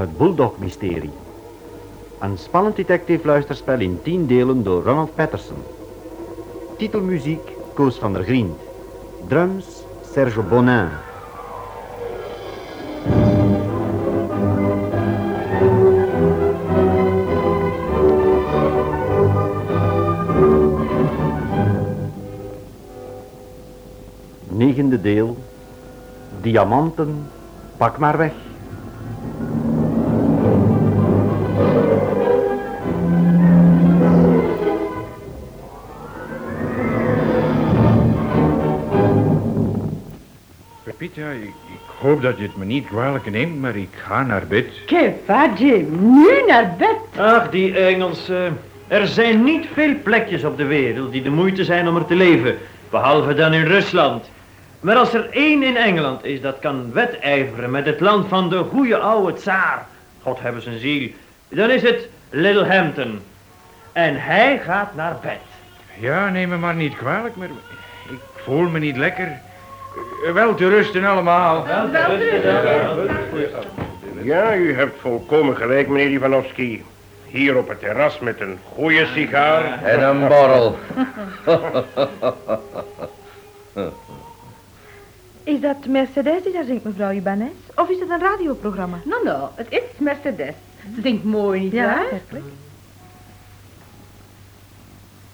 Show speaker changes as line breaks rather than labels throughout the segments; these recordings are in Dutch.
Het Bulldog-mysterie. Een spannend detective luisterspel in tien delen door Ronald Patterson. Titelmuziek Koos van der Griend. Drums Serge Bonin. Negende deel. Diamanten, pak maar weg.
Pepita, ik, ik hoop dat je het me niet kwalijk neemt, maar ik ga naar bed.
Que va, Jim? Nu naar bed.
Ach, die Engelsen. Er zijn niet veel plekjes op de wereld die de moeite zijn om er te leven. Behalve dan in Rusland. Maar als er één in Engeland is dat kan wedijveren met het land van de goede oude tsaar. God hebben zijn ziel. Dan is het Littlehampton. En hij gaat naar bed.
Ja, neem me maar niet kwalijk, maar ik voel me niet lekker. Wel te rusten allemaal.
Ja, u hebt volkomen gelijk, meneer Ivanovski. Hier op het terras met een goede sigaar.
En een borrel.
Is dat Mercedes die daar zingt, mevrouw Ibanez? Of is het een radioprogramma?
No, no, het is Mercedes. Ze zingt mooi, niet
Ja,
waar?
werkelijk.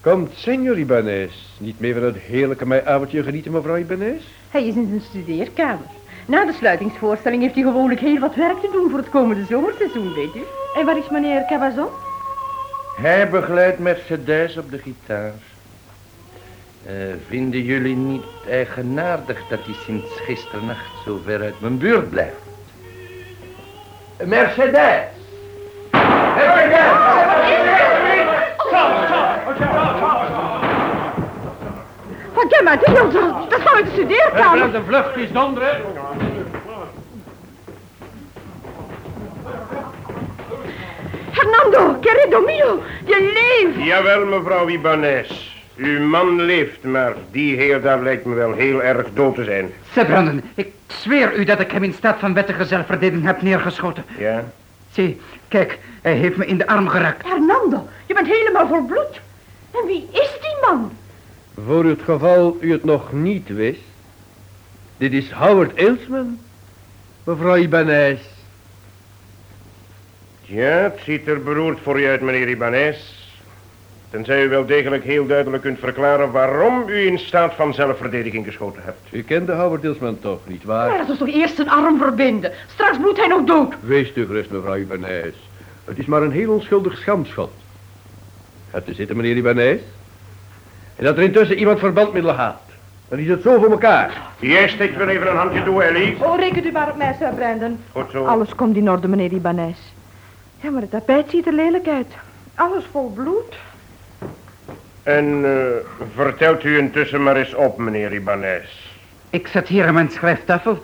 Komt senor Ibanez niet mee van het heerlijke meiavondje genieten, mevrouw Ibanez?
Hij is in zijn studeerkamer. Na de sluitingsvoorstelling heeft hij gewoonlijk heel wat werk te doen voor het komende zomerseizoen, weet u.
En waar is meneer Cabazon?
Hij begeleidt Mercedes op de gitaar. Eh, vinden jullie niet eigenaardig dat hij sinds gisternacht zo ver uit mijn buurt blijft? Mercedes!
Wat jij maar doet, dat dat is uit de studeerkamer.
de vlucht is donderen.
Fernando, querido mio, je leeft.
Jawel, mevrouw Ibanez. Uw man leeft, maar die heer daar lijkt me wel heel erg dood te zijn.
Sir Brandon, ik zweer u dat ik hem in staat van wettige zelfverdediging heb neergeschoten.
Ja?
Zie, kijk, hij heeft me in de arm geraakt.
Fernando, je bent helemaal vol bloed. En wie is die man?
Voor het geval u het nog niet wist. Dit is Howard Ilsman, mevrouw Ibanez.
Ja, het ziet er beroerd voor u uit, meneer Ibanez. Tenzij u wel degelijk heel duidelijk kunt verklaren waarom u in staat van zelfverdediging geschoten hebt.
U kende Howard Ilsman toch, niet waar?
Maar dat is toch eerst zijn arm verbinden. Straks bloedt hij nog dood.
Wees u gerust, mevrouw Ibanez. Het is maar een heel onschuldig schamschot. Hebt u zitten, meneer Ibanez? En dat er intussen iemand verbandmiddelen haalt. Dan is het zo voor elkaar.
Jij steekt weer even een handje toe, Ellie.
Oh, rekent u maar op mij, Sir Brandon.
Goed zo.
Alles komt in orde, meneer Ibanez. Ja, maar het tapijt ziet er lelijk uit. Alles vol bloed.
En eh, vertelt u intussen maar eens op, meneer Ibanez.
Ik zat hier aan mijn schrijftafel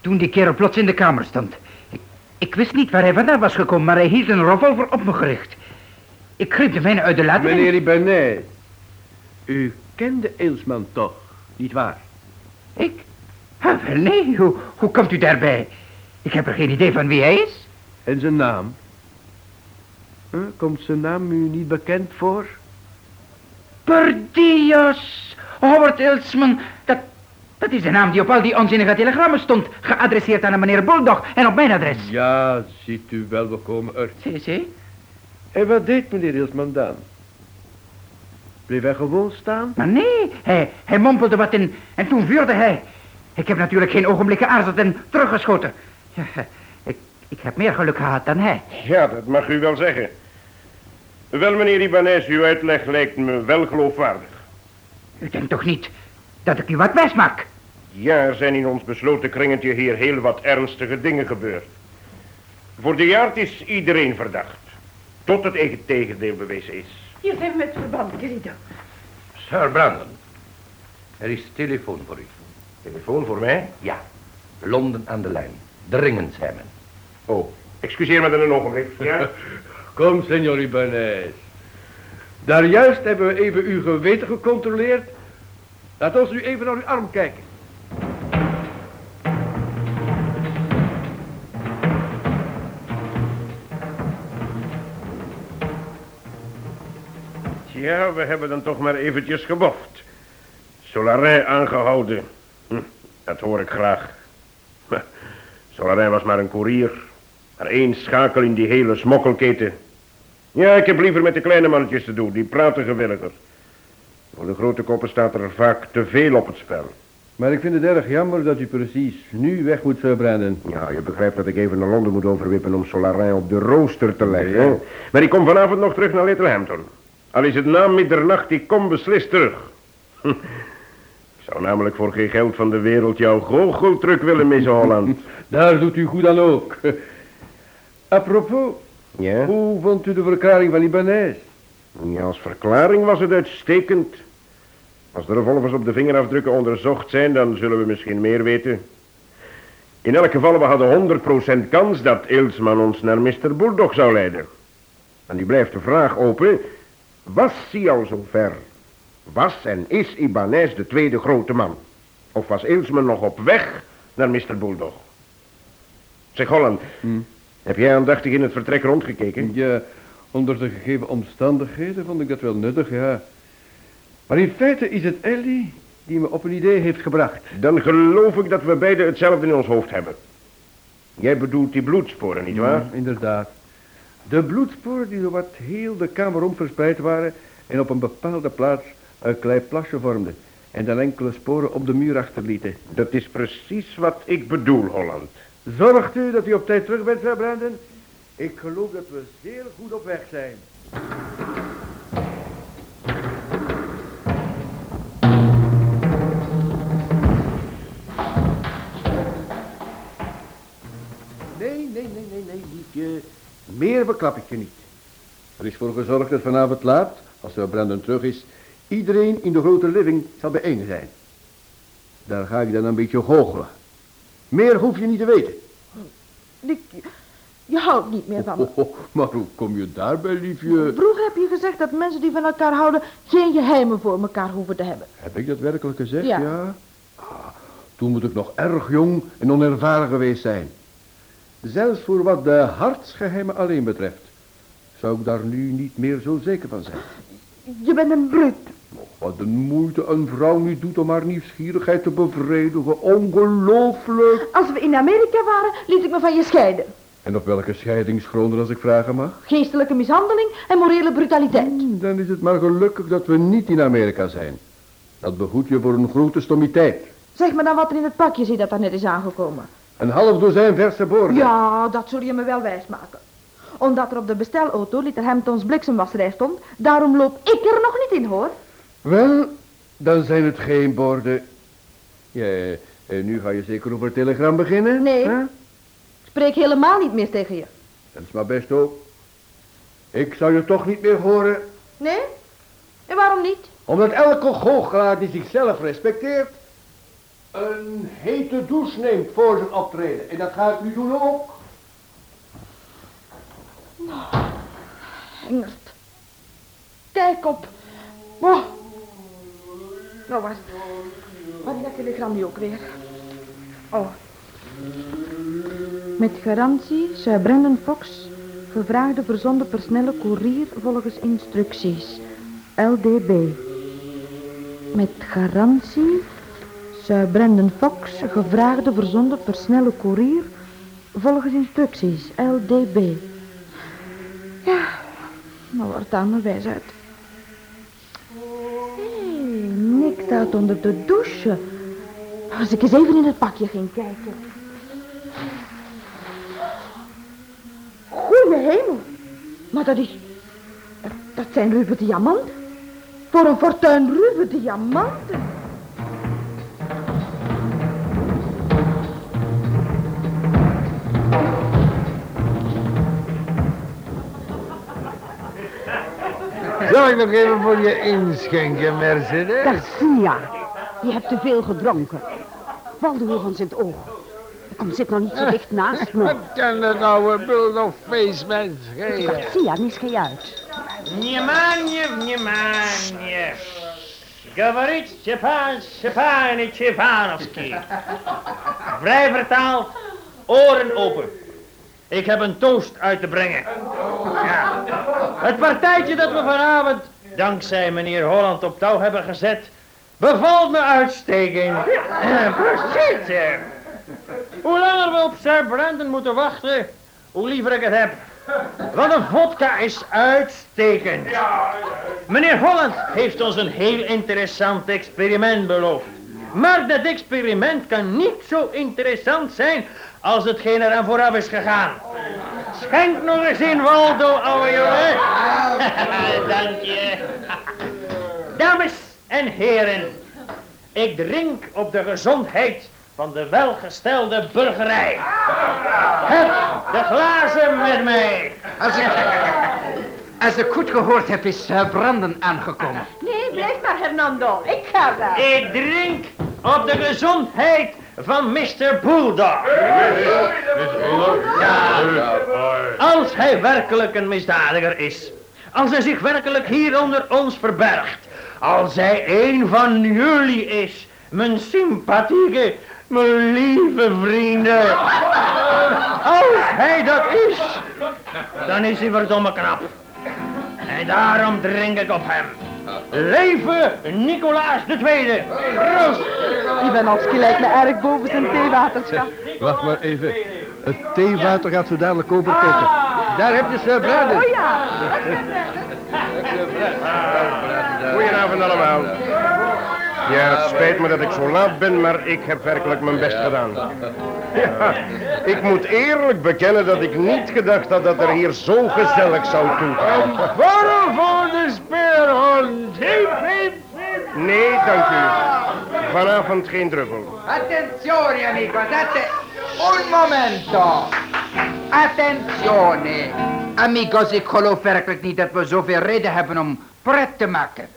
toen die kerel plots in de kamer stond. Ik, ik wist niet waar hij vandaan was gekomen, maar hij hield een revolver op me gericht. Ik greep de mijne uit de laad en-
Meneer Ibanez, u kende Ilsman toch, niet waar?
Ik? Ah, wel, nee, hoe, hoe komt u daarbij? Ik heb er geen idee van wie hij is.
En zijn naam? Huh, Komt zijn naam u niet bekend voor?
Per Dios! Howard Ilsman, dat, dat is de naam die op al die onzinnige telegrammen stond. Geadresseerd aan een meneer Bulldog en op mijn adres.
Ja, ziet u wel, we komen er.
Zie, zie.
En wat deed meneer Ilsman dan? Bleef hij gewoon staan?
Maar nee, hij, hij mompelde wat in en toen vuurde hij. Ik heb natuurlijk geen ogenblik geaarzeld en teruggeschoten. Ja, ik, ik heb meer geluk gehad dan hij.
Ja, dat mag u wel zeggen. Wel, meneer Ibanez, uw uitleg lijkt me wel geloofwaardig.
U denkt toch niet dat ik u wat wijs maak?
Ja, er zijn in ons besloten kringetje hier heel wat ernstige dingen gebeurd. Voor de jaart is iedereen verdacht. Tot het eigen tegendeel bewezen is.
Hier zijn we met verband, querido.
Sir Brandon, er is telefoon voor u.
Telefoon voor mij?
Ja, Londen aan de lijn. Dringend.
Oh, excuseer me dan een ogenblik. Ja?
Kom, senor Ibanez. Daar juist hebben we even uw geweten gecontroleerd. Laat ons nu even naar uw arm kijken.
Ja, we hebben dan toch maar eventjes geboft. Solarin aangehouden. Hm, dat hoor ik graag. Maar Solarin was maar een koerier. Maar één schakel in die hele smokkelketen. Ja, ik heb liever met de kleine mannetjes te doen. Die praten gewilliger. Voor de grote koppen staat er vaak te veel op het spel.
Maar ik vind het erg jammer dat u precies nu weg moet, Sir Brandon.
Ja, je begrijpt dat ik even naar Londen moet overwippen om Solarin op de rooster te leggen. Maar ik kom vanavond nog terug naar Littlehampton. Al is het na middernacht, ik kom beslist terug. Hm. Ik zou namelijk voor geen geld van de wereld jouw goocheltruc willen missen, Holland.
Daar doet u goed aan ook. Apropos,
Ja?
hoe vond u de verklaring van Ibanez?
Ja, als verklaring was het uitstekend. Als de revolvers op de vingerafdrukken onderzocht zijn, dan zullen we misschien meer weten. In elk geval, we hadden 100% kans dat Eelsman ons naar Mr. Bulldog zou leiden. En nu blijft de vraag open, was hij al zover? Was en is Ibanez de tweede grote man? Of was Eelsman nog op weg naar Mr. Bulldog? Zeg Holland, heb jij aandachtig in het vertrek rondgekeken?
Ja, onder de gegeven omstandigheden vond ik dat wel nuttig, ja. Maar in feite is het Ellie die me op een idee heeft gebracht.
Dan geloof ik dat we beiden hetzelfde in ons hoofd hebben. Jij bedoelt die bloedsporen, nietwaar?
Ja, inderdaad. De bloedsporen die wat heel de kamer rond verspreid waren... en op een bepaalde plaats een klein plasje vormden... en dan enkele sporen op de muur achterlieten.
Dat is precies wat ik bedoel, Holland.
Zorgt u dat u op tijd terug bent, Sir Brandon? Ik geloof dat we zeer goed op weg zijn. Nee, nee, nee, nee, nee, liefje. Meer beklap ik je niet. Er is voor gezorgd dat vanavond laat, als Sir Brandon terug is, iedereen in de grote living zal bijeen zijn. Daar ga ik dan een beetje goochelen. Meer hoef je niet te weten.
Dick, je houdt niet meer van me.
Oh, maar hoe kom je daarbij, liefje?
Vroeger heb je gezegd dat mensen die van elkaar houden geen geheimen voor elkaar hoeven te hebben.
Heb ik dat werkelijk gezegd,
Ja.
ja? Ah, toen moet ik nog erg jong en onervaren geweest zijn. Zelfs voor wat de hartsgeheimen alleen betreft, zou ik daar nu niet meer zo zeker van zijn.
Je bent een bruut.
Wat een moeite een vrouw nu doet om haar nieuwsgierigheid te bevredigen. Ongelooflijk.
Als we in Amerika waren, liet ik me van je scheiden.
En op welke scheidingsgronden, als ik vragen mag?
Geestelijke mishandeling en morele brutaliteit.
Hmm, Dan is het maar gelukkig dat we niet in Amerika zijn. Dat behoedt je voor een grote stommiteit.
Zeg me dan wat er in het pakje zit dat daar net is aangekomen.
Een half dozijn verse borden.
Ja, dat zul je me wel wijsmaken. Omdat er op de bestelauto Litterhamptons bliksemwasserij stond, daarom loop ik er nog niet in, hoor.
Wel, dan zijn het geen borden. Ja, en nu ga je zeker over het telegram beginnen?
Nee.
hè?
Spreek helemaal niet meer tegen je.
Dat is maar best ook. Ik zou je toch niet meer horen,
Nee? En waarom niet?
omdat elke goochelaar die zichzelf respecteert... een hete douche neemt voor zijn optreden. En dat ga ik nu doen ook.
Engert. Kijk op. Oh. Nou, waar, waar is dat telegram nu ook weer? Oh. Met garantie, Sir Brandon Fox, gevraagde verzonden per snelle koerier volgens instructies. LDB. Met garantie, Sir Brandon Fox, gevraagde verzonden per snelle koerier volgens instructies. LDB. Ja, nou wordt aan mijn wijs uit. Hé, Nick staat onder de douche. Als ik eens even in het pakje ging kijken. Goeie hemel. Maar dat is... Dat zijn ruwe diamanten. Voor een fortuin ruwe diamanten.
ik nog even voor je inschenken, Mercedes?
Garcia, je hebt te veel gedronken. Val de hoer van zijn oog. Kom, zit nou niet zo dicht naast me.
Wat kan dat oude bulldog face mij schelen?
Garcia, nis geen uit.
Внимание, внимание! Говорит Степан Степанович Ивановский. Vrij vertaald, oren open. Ik heb een toast uit te brengen. Ja. Het partijtje dat we vanavond dankzij meneer Holland op touw hebben gezet, bevalt me uitstekend. Precies, zeg. Hoe langer we op Sir Brandon moeten wachten, hoe liever ik het heb. Want een vodka is uitstekend. Meneer Holland heeft ons een heel interessant experiment beloofd. Maar dat experiment kan niet zo interessant zijn als hetgeen er aan vooraf is gegaan. Schenk nog eens in, Waldo, ouwe jongen. Dank je. Dames en heren, ik drink op de gezondheid van de welgestelde burgerij. Heb de glazen met mij.
Als ik, goed gehoord heb, is uh, Brandon aangekomen.
Nee, blijf maar, Hernando. Ik ga wel.
Ik drink op de gezondheid van Mr. Bulldog. Ja, als hij werkelijk een misdadiger is, als hij zich werkelijk hier onder ons verbergt, als hij een van jullie is, mijn sympathieke, mijn lieve vrienden. Als hij dat is, dan is hij verdomme knap. En daarom drink ik op hem. Leven Nicolaas de Tweede. Proost.
Die Benalski lijkt me erg boven zijn theewaterschap.
Wacht maar even. Het theewater gaat zo dadelijk overkoken. Daar heb je Sir Brandon.
Oh ja.
Goedenavond allemaal. Ja, het spijt me dat ik zo laat ben, maar ik heb werkelijk mijn best gedaan. Ja, ik moet eerlijk bekennen dat ik niet gedacht had dat er hier zo gezellig zou toegaan.
Waarom voor de speerhond?
Nee, dank u. Vanavond geen druppel.
Attenzione, amico, date un momento. Attenzione. Amigos, ik geloof werkelijk niet dat we zoveel reden hebben om pret te maken.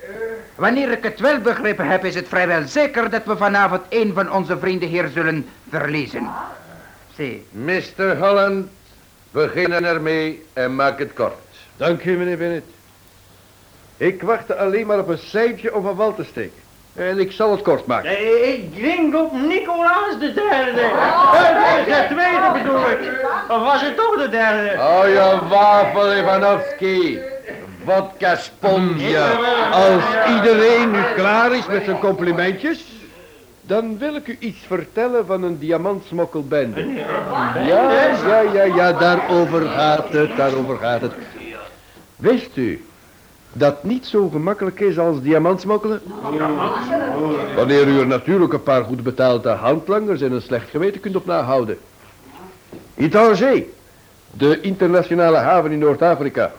Wanneer ik het wel begrepen heb, is het vrijwel zeker dat we vanavond een van onze vrienden hier zullen verliezen. Zie.
Mr. Holland, beginnen ermee en maak het kort.
Dank u, meneer Bennett. Ik wachtte alleen maar op een cijfje om van wal te steken. En ik zal het kort maken.
Nee, ik drink op Nicolaas de Derde. Eh, De tweede bedoel ik. Of was het toch de derde?
Hou je wafel, Ivanovski. Vodka sponje.
Als iedereen nu klaar is met zijn complimentjes, dan wil ik u iets vertellen van een diamantsmokkelbende. Ja, ja, ja, ja, daarover gaat het, daarover gaat het. Wist u dat niet zo gemakkelijk is als diamantsmokkelen? Wanneer u er natuurlijk een paar goed betaalde handlangers en een slecht geweten kunt op nahouden. In Tanger, de internationale haven in Noord-Afrika,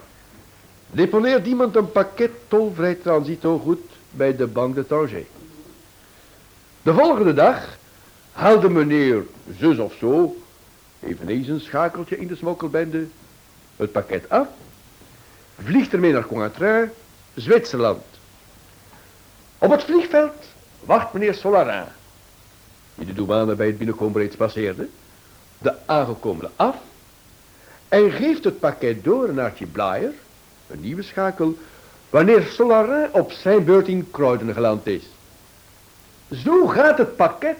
deponeert iemand een pakket tolvrij transitogoed bij de Banque de Tanger. De volgende dag haalde meneer zus of zo, eveneens een schakeltje in de smokkelbende, het pakket af, vliegt ermee naar Cointrin, Zwitserland. Op het vliegveld wacht meneer Solarin, die de douane bij het binnenkomen reeds passeerde, de aangekomene af en geeft het pakket door naar Blair, een nieuwe schakel, wanneer Solarin op zijn beurt in Kruiden geland is. Zo gaat het pakket,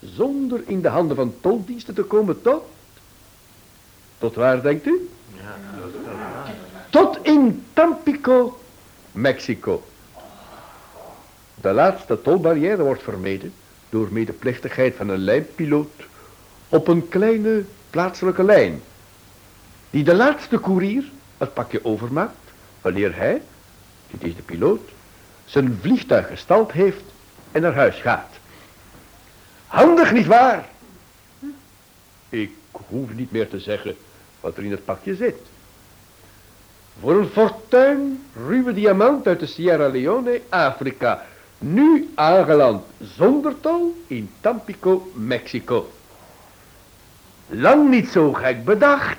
zonder in de handen van toldiensten te komen, tot... Tot waar, denkt u? Tot in Tampico, Mexico. De laatste tolbarrière wordt vermeden door medeplichtigheid van een lijnpiloot op een kleine plaatselijke lijn. Die de laatste koerier het pakje overmaakt wanneer hij, dit is de piloot, zijn vliegtuig gestald heeft en naar huis gaat. Handig niet waar? Ik hoef niet meer te zeggen wat er in het pakje zit. Voor een fortuin ruwe diamant uit de Sierra Leone, Afrika. Nu aangeland zonder tol in Tampico, Mexico. Lang niet zo gek bedacht.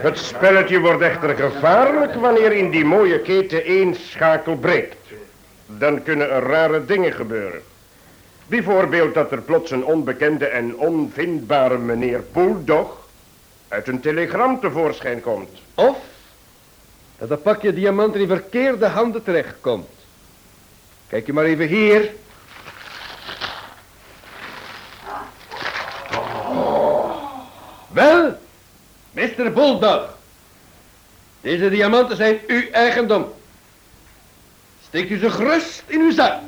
Het spelletje wordt echter gevaarlijk wanneer in die mooie keten één schakel breekt. Dan kunnen er rare dingen gebeuren. Bijvoorbeeld dat er plots een onbekende en onvindbare meneer Bulldog uit een telegram tevoorschijn komt.
Of dat een pakje diamanten in verkeerde handen terechtkomt. Kijk je maar even hier. Wel, Mr. Bulldog. Deze diamanten zijn uw eigendom. Steekt u ze gerust in uw zak.